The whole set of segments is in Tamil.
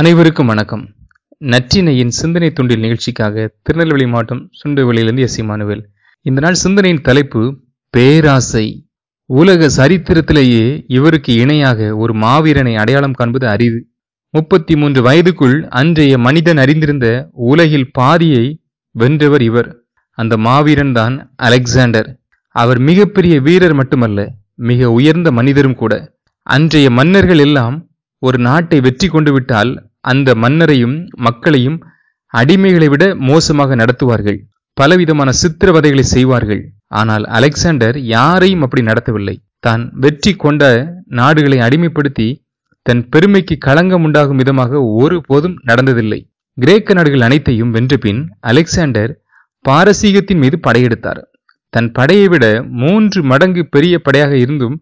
அனைவருக்கும் வணக்கம். நற்றினையின் சிந்தனை துண்டில் நிகழ்ச்சிக்காக திருநெல்வேலி மாவட்டம் சுண்டுவெளியிலிருந்து எஸ் இமானுவேல் இந்த நாள் சிந்தனையின் தலைப்பு பேராசை. உலக சரித்திரத்திலேயே இவருக்கு இணையாக ஒரு மாவீரனை அடையாளம் காண்பது அரிது. முப்பத்தி மூன்று வயதுக்குள் அன்றைய மனிதன் அறிந்திருந்த உலகில் பாதியை வென்றவர் இவர். அந்த மாவீரன் தான் அலெக்சாண்டர். அவர் மிகப்பெரிய வீரர் மட்டுமல்ல மிக உயர்ந்த மனிதரும் கூட. அன்றைய மன்னர்கள் எல்லாம் ஒரு நாட்டை வெற்றி கொண்டு விட்டால் அந்த மன்னரையும் மக்களையும் அடிமைகளை விட மோசமாக நடத்துவார்கள். பலவிதமான சித்திரவதைகளை செய்வார்கள். ஆனால் அலெக்சாண்டர் யாரையும் அப்படி நடத்தவில்லை. தான் வெற்றி கொண்ட நாடுகளை அடிமைப்படுத்தி தன் பெருமைக்கு களங்கம் உண்டாகும் விதமாக ஒருபோதும் நடந்ததில்லை. கிரேக்க நாடுகள் அனைத்தையும் வென்றபின் அலெக்சாண்டர் பாரசீகத்தின் மீது படையெடுத்தார். தன் படையை விட மூன்று மடங்கு பெரிய படையாக இருந்தும்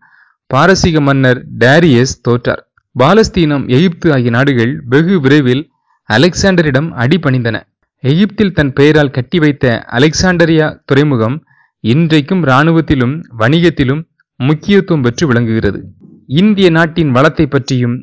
பாரசீக மன்னர் டேரியஸ் தோற்றார். பாலஸ்தீனம் எகிப்து ஆகிய நாடுகள் வெகு விரைவில் அலெக்சாண்டரிடம் அடிபணிந்தன எகிப்தில் தன் பெயரால் கட்டி வைத்த அலெக்சாண்டரியா துறைமுகம் இன்றைக்கும் இராணுவத்திலும் வணிகத்திலும் முக்கியத்துவம் பெற்று விளங்குகிறது. இந்திய நாட்டின் வளத்தை பற்றியும்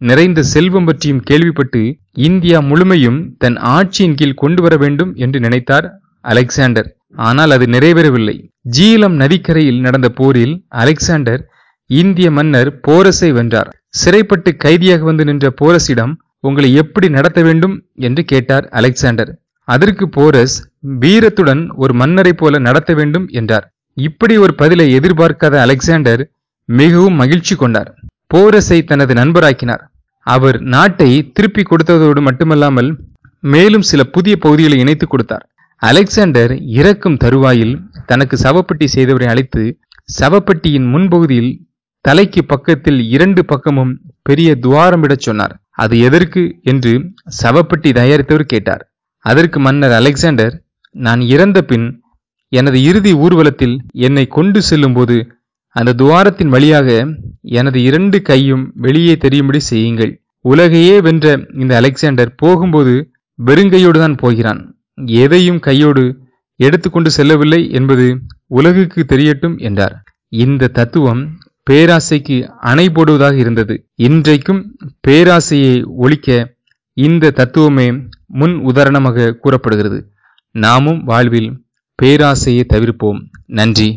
நிறைந்த செல்வம் பற்றியும் கேள்விப்பட்டு இந்தியா முழுமையும் தன் ஆட்சியின் கீழ் கொண்டு வர வேண்டும் என்று நினைத்தார் அலெக்சாண்டர். ஆனால் அது நிறைவேறவில்லை. ஜீலம் நதிக்கரையில் நடந்த போரில் அலெக்சாண்டர் இந்திய மன்னர் போரஸை வென்றார். சிறைப்பட்டு கைதியாக வந்து நின்ற போரஸிடம் உங்களை எப்படி நடத்த வேண்டும் என்று கேட்டார் அலெக்சாண்டர். அதற்கு போரஸ் வீரத்துடன் ஒரு மன்னரை போல நடத்த வேண்டும் என்றார். இப்படி ஒரு பதிலை எதிர்பார்க்காத அலெக்சாண்டர் மிகவும் மகிழ்ச்சி கொண்டார். போரஸை தனது நண்பராக்கினார். அவர் நாட்டை திருப்பி கொடுத்ததோடு மட்டுமல்லாமல் மேலும் சில புதிய பகுதிகளை இணைத்துக் கொடுத்தார். அலெக்சாண்டர் இறக்கும் தருவாயில் தனக்கு சவப்பட்டி செய்தவரை அழைத்து சவப்பட்டியின் முன்பகுதியில் தலைக்கு பக்கத்தில் இரண்டு பக்கமும் பெரிய துவாரமிடச் சொன்னார். அது எதற்கு என்று சவப்பட்டி தயாரித்தவர் கேட்டார். அதற்கு மன்னர் அலெக்சாண்டர் நான் இறந்த பின் எனது இறுதி ஊர்வலத்தில் என்னை கொண்டு செல்லும்போது அந்த துவாரத்தின் வழியாக எனது இரண்டு கையும் வெளியே தெரியும்படி செய்யுங்கள். உலகையே வென்ற இந்த அலெக்சாண்டர் போகும்போது வெறுங்கையோடு தான் போகிறான். எதையும் கையோடு எடுத்துக்கொண்டு செல்லவில்லை என்பது உலகுக்கு தெரியட்டும் என்றார். இந்த தத்துவம் பேராசைக்கு அணை போடுவதாக இருந்தது. இன்றைக்கும் பேராசையை ஒழிக்க இந்த தத்துவமே முன் உதாரணமாக கூறப்படுகிறது. நாமும் வாழ்வில் பேராசையை தவிர்ப்போம். நன்றி.